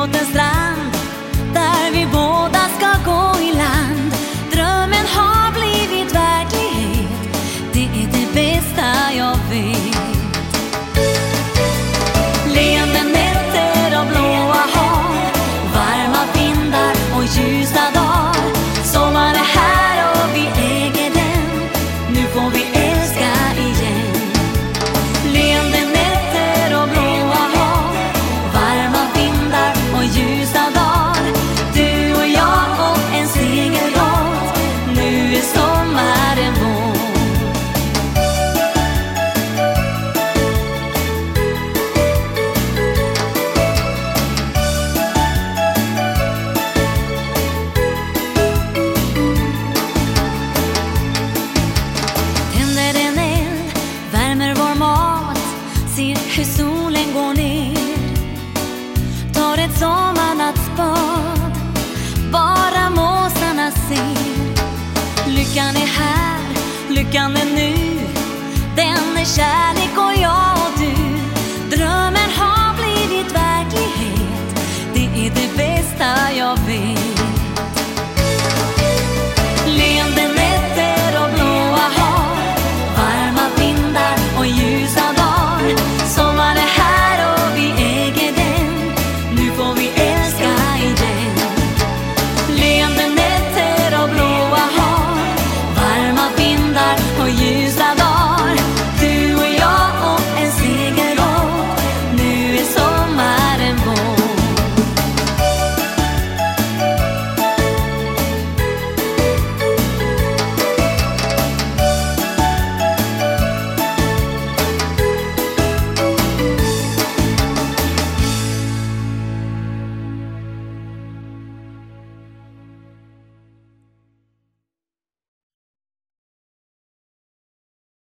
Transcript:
mot en strand där vi båda ska gå. ser hur solen går ner. Tar ett sommarnattsbad, bara måsarna ser. Lyckan är här, lyckan är nu, den är kär